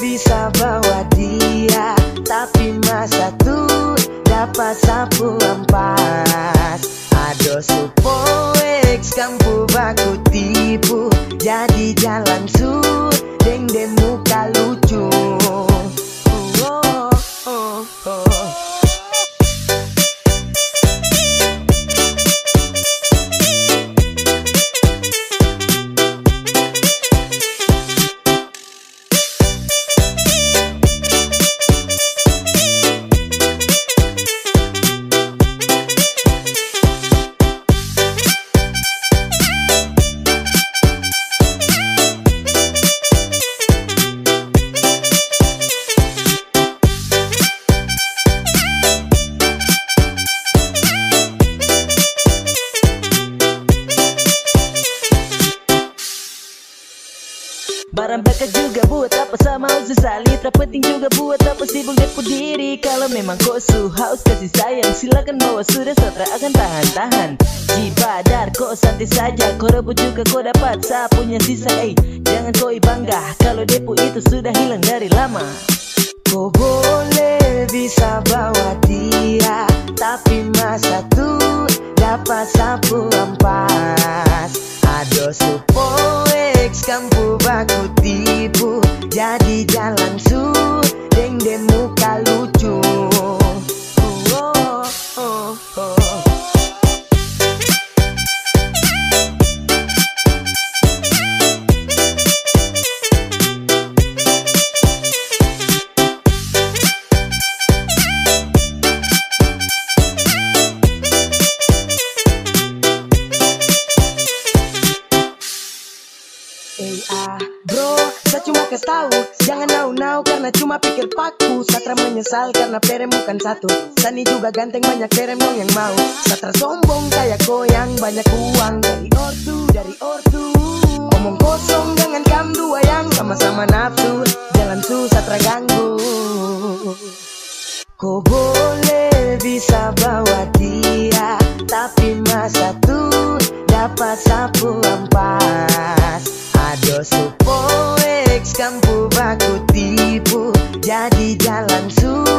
bisa bawa dia. Tapi masa tu dapat sapu ampas. Ado supo eks kampu baku tipu. Jadi jalan su Barang bakal juga buat apa sama sesali Tak penting juga buat apa sibuk depu diri? Kalau memang kau su haus kasih sayang. Silakan bawa sudah satra akan tahan-tahan. Jibadar kau santai saja. Kau rebut juga kau dapat sapunya sisa eh. Jangan kau bangga Kalau depu itu sudah hilang dari lama. Kau boleh bisa bawa dia Tapi masa tuh dapat sapu ampas. Ado supo X kampu baku tipu. Jadi jalan su Deng deng muka lucu. Oh, oh, oh, ah bro, saya cuma kasih tahu Jangan nau-nau karena cuma pikir paku. Satra menyesal karena perem bukan satu. Sani juga ganteng banyak perem yang mau. Satra sombong kayak goyang banyak uang. Dari ortu, dari ortu. Omong kosong jangan kam dua yang sama-sama nafsu. Jalan su Satra ganggu. Kau boleh bisa bawa dia. Tapi masa tuh dapat sapu empat Sopo ex kampu baku tipu. Jadi jalan su